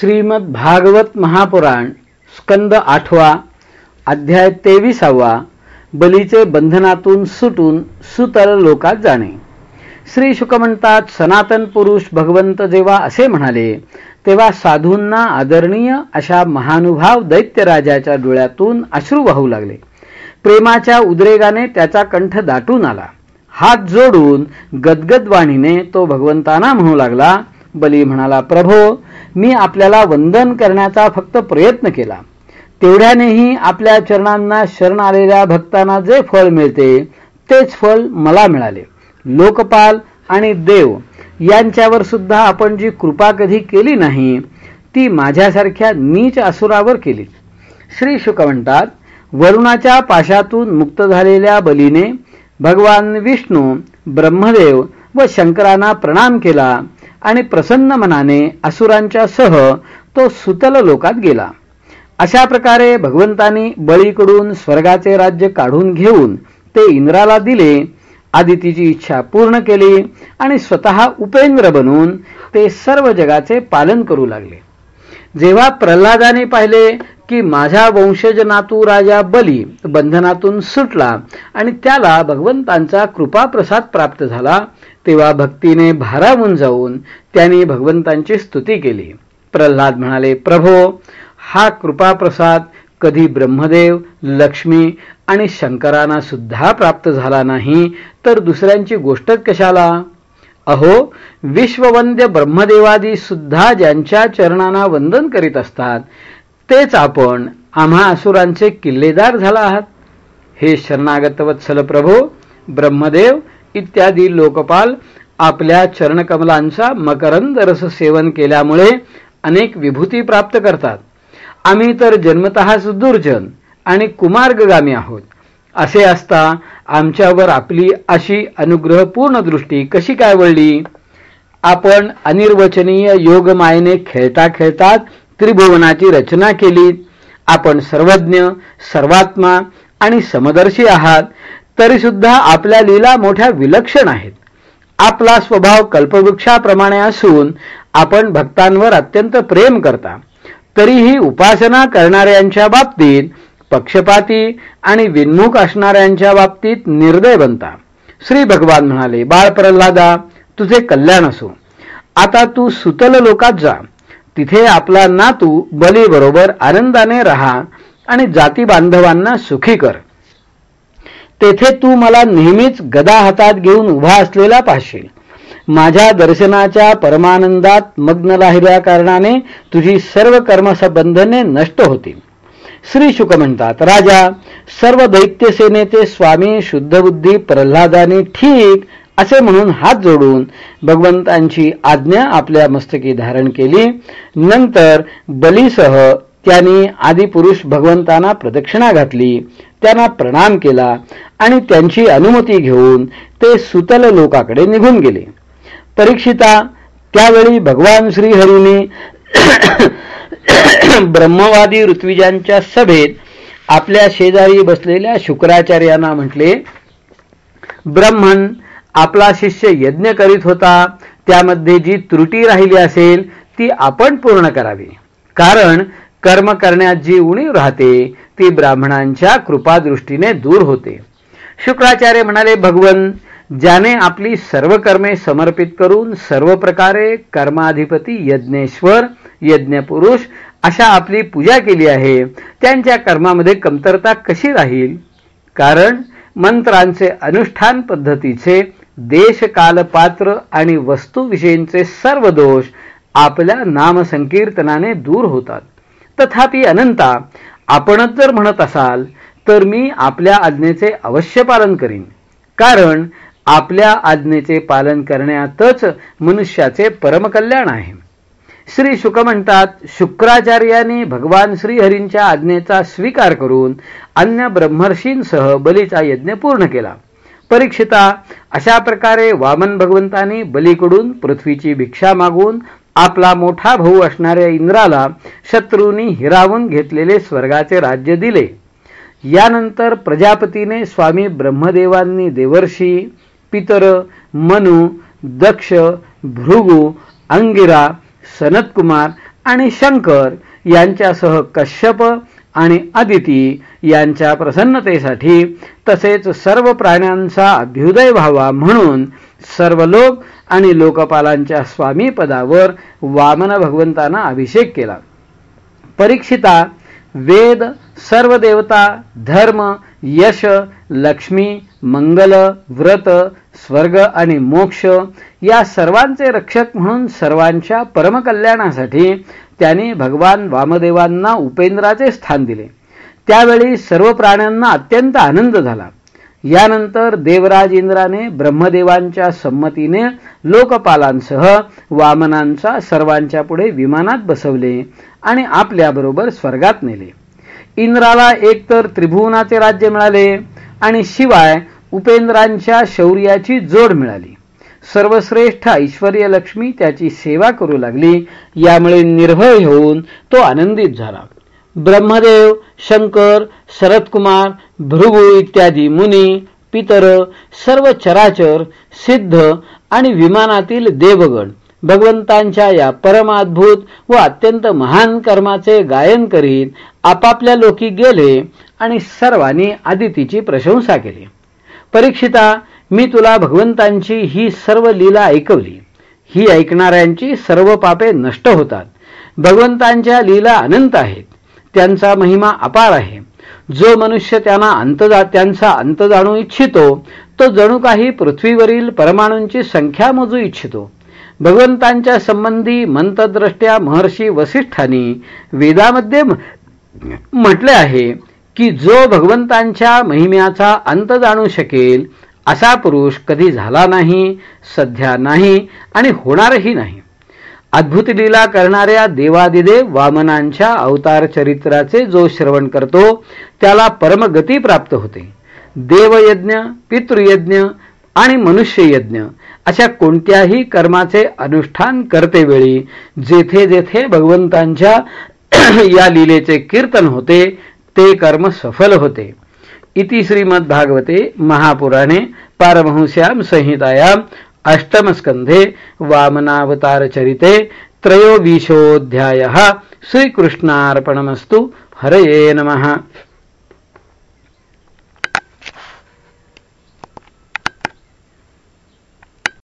श्रीमद भागवत महापुराण स्कंद आठवा अध्याय तेविसावा बलीचे बंधनातून सुटून सुतर लोकात जाणे. श्री शुक म्हणतात सनातन पुरुष भगवंत जेव्हा असे म्हणाले तेव्हा साधूंना आदरणीय अशा महानुभाव दैत्यराजाच्या डोळ्यातून अश्रू वाहू लागले. प्रेमाच्या उद्रेगाने त्याचा कंठ दाटून आला. हात जोडून गदगदवाणीने तो भगवंतांना म्हणू लागला बली म्हणाला प्रभो मी आपल्याला वंदन करण्याचा फक्त प्रयत्न केला. तेवढ्यानेही आपल्या चरणांना शरण आलेल्या भक्तांना जे फळ मिळते तेच फळ मला मिळाले. लोकपाल आणि देव यांच्यावर सुद्धा आपण जी कृपा कधी केली नाही ती माझ्यासारख्या नीच असुरावर केली. श्री शुक म्हणतात वरुणाच्या पाशातून मुक्त झालेल्या बलीने भगवान विष्णू ब्रह्मदेव व शंकरांना प्रणाम केला. आणि प्रसन्न मनाने असुरांच्या सह तो सुतल लोकात गेला. अशा प्रकारे भगवंतांनी बळीकडून स्वर्गाचे राज्य काढून घेऊन ते इंद्राला दिले. आदितीची इच्छा पूर्ण केली आणि स्वतः उपेंद्र बनून ते सर्व जगाचे पालन करू लागले. जेव्हा प्रल्हादाने पाहिले की माझा वंशज नातू राजा बली बंधनातून सुटला आणि त्याला भगवंतांचा कृपाप्रसाद प्राप्त झाला तेव्हा भक्तीने भारावून जाऊन त्यांनी भगवंतांची स्तुती केली. प्रल्हाद म्हणाले प्रभो हा कृपाप्रसाद कधी ब्रह्मदेव लक्ष्मी आणि शंकरांना सुद्धा प्राप्त झाला नाही तर दुसऱ्यांची गोष्टच कशाला? अहो विश्ववंद्य ब्रह्मदेवादी सुद्धा ज्यांच्या चरणांना वंदन करीत असतात तेच आपण आम्हा असुरांचे किल्लेदार झाला आहात. हे शरणागत वत्सल प्रभो ब्रह्मदेव इत्यादी लोकपाल आपल्या चरणकमलांचा मकरंद रस सेवन केल्यामुळे अनेक विभूती प्राप्त करतात. आम्ही तर जन्मतः दुर्जन आणि कुमार्गगामी आहोत. असे असता आमच्यावर आपली अशी अनुग्रहपूर्ण दृष्टी कशी काय वळली? आपण अनिर्वचनीय योगमायेने खेळता खेळतात त्रिभुवनाची रचना केली. आपण सर्वज्ञ सर्वात्मा आणि समदर्शी आहात तरी सुद्धा आपल्या लीला मोठ्या विलक्षण आहेत. आपला स्वभाव कल्पवृक्षाप्रमाणे असून आपण भक्तांवर अत्यंत प्रेम करता. तरीही उपासना करणाऱ्यांच्या बाबतीत पक्षपाती आणि विन्मुख असणाऱ्यांच्या बाबतीत निर्दय बनता. श्री भगवान म्हणाले बाळ प्रल्हादा तुझे कल्याण असो. आता तू सुतल लोकात जा. तिथे आपला नातू बलीबरोबर आनंदाने राहा आणि जाती बांधवांना सुखी कर. तेथे तू मला नेहमीच गदा हातात घेऊन उभा असलेला पाहशील. माझ्या दर्शनाच्या परमानंदात मग्न राहिल्या कारणाने तुझी सर्व कर्मसंबंधने नष्ट होतील. श्री शुक म्हणतात राजा सर्व दैत्यसेनेचे स्वामी शुद्धबुद्धी प्रल्हादाने ठीक असे म्हणून हात जोडून भगवंतांची आज्ञा आपल्या मस्तकी धारण केली. नंतर बलीसह त्यांनी आदिपुरुष भगवंतांना प्रदक्षिणा घातली. त्यांना प्रणाम केला आणि त्यांची अनुमती घेऊन ते सुतल लोकाकडे निघून गेले. परीक्षिता त्यावेळी भगवान श्रीहरीने ब्रह्मवादी ऋत्विजांच्या सभेत आपल्या शेजारी बसलेल्या शुक्राचार्यांना म्हटले ब्रह्मन आपला शिष्य यज्ञ करीत होता त्यामध्ये जी त्रुटी राहिली असेल ती आपण पूर्ण करावी. कारण कर्म करण्यात जी उणीव राहते ती ब्राह्मणांच्या कृपादृष्टीने दूर होते. शुक्राचार्य म्हणाले भगवन ज्याने आपली सर्व कर्मे समर्पित करून सर्व प्रकारे कर्माधिपती यज्ञेश्वर यज्ञपुरुष अशा आपली पूजा केली आहे त्यांच्या कर्मामध्ये कमतरता कशी राहील? कारण मंत्रांचे अनुष्ठान पद्धतीचे देश कालपात्र आणि वस्तूविषयींचे सर्व दोष आपल्या नामसंकीर्तनाने दूर होतात. तथापि अनंता आपणच जर म्हणत असाल तर मी आपल्या आज्ञेचे अवश्य पालन करीन. कारण आपल्या आज्ञेचे पालन करण्यातच मनुष्याचे परमकल्याण आहे. श्री शुक म्हणतात शुक्राचार्याने भगवान श्रीहरींच्या आज्ञेचा स्वीकार करून अन्य ब्रह्मर्षींसह बलीचा यज्ञ पूर्ण केला. परीक्षिता. अशा प्रकारे वामन भगवंतांनी बलीकडून पृथ्वीची भिक्षा मागून आपला मोठा भाऊ असणाऱ्या इंद्राला शत्रूंनी हिरावून घेतलेले स्वर्गाचे राज्य दिले. यानंतर प्रजापतीने स्वामी ब्रह्मदेवांनी देवर्षी पितर मनु दक्ष भृगु अंगिरा सनतकुमार आणि शंकर यांच्यासह कश्यप आणि अदिती यांच्या प्रसन्नतेसाठी तसेच सर्व प्राण्यांचा अभ्युदय व्हावा म्हणून सर्व लोक आणि लोकपालांच्या स्वामी पदावर वामन भगवंतांना अभिषेक केला. परीक्षिता वेद सर्व देवता धर्म यश लक्ष्मी मंगल व्रत स्वर्ग आणि मोक्ष या सर्वांचे रक्षक म्हणून सर्वांच्या परमकल्याणासाठी त्यांनी भगवान वामदेवांना उपेंद्राचे स्थान दिले. त्यावेळी सर्व प्राण्यांना अत्यंत आनंद झाला. यानंतर देवराज इंद्राने ब्रह्मदेवांच्या संमतीने लोकपालांसह वामनांचा सर्वांच्या पुढे विमानात बसवले आणि आपल्याबरोबर स्वर्गात नेले. इंद्राला एकतर त्रिभुवनाचे राज्य मिळाले आणि शिवाय उपेंद्रांच्या शौर्याची जोड मिळाली. सर्वश्रेष्ठ ऐश्वर्य लक्ष्मी त्याची सेवा करू लागली. यामुळे निर्भय होऊन तो आनंदित झाला. ब्रह्मदेव शंकर शरदकुमार भृगू इत्यादी मुनी पितर सर्व चराचर सिद्ध आणि विमानातील देवगण भगवंतांच्या या परमाद्भूत व अत्यंत महान कर्माचे गायन करीत आपापल्या लोकी गेले आणि सर्वांनी आदितीची प्रशंसा केली. परीक्षिता मी तुला भगवंतांची ही सर्व लीला ऐकवली. ही ऐकणाऱ्यांची सर्व पापे नष्ट होतात. भगवंतांच्या लीला अनंत आहेत. त्यांचा महिमा अपार आहे. जो मनुष्य त्यांना अंत त्यांचा अंत जाणू इच्छितो तो जणू काही पृथ्वीवरील परमाणूंची संख्या मोजू इच्छितो. भगवंतांच्या संबंधी मंतद्रष्ट्या महर्षी वसिष्ठांनी वेदामध्ये म्हटले आहे की जो भगवंतांच्या महिम्याचा अंत जाणू शकेल असा पुरुष कधी झाला नाही सध्या नाही आणि होणारही नाही. अद्भुत लीला करणाऱ्या देवादिदेव वामनांच्या अवतार चरित्राचे जो श्रवण करतो त्याला परमगती प्राप्त होते. देवयज्ञ पितृयज्ञ आणि मनुष्ययज्ञ अशा कोणत्याही कर्माचे अनुष्ठान करतेवेळी जेथे जेथे भगवंतांच्या या लीलेचे कीर्तन होते ते कर्म सफल होते. इति श्रीमद्भागवते महापुराणे पारमहंस्यां संहितायाम् अष्टमस्कन्धे वामनावतारचरिते त्रयोविंशोऽध्यायः श्रीकृष्णार्पणमस्तु. हरये नमः.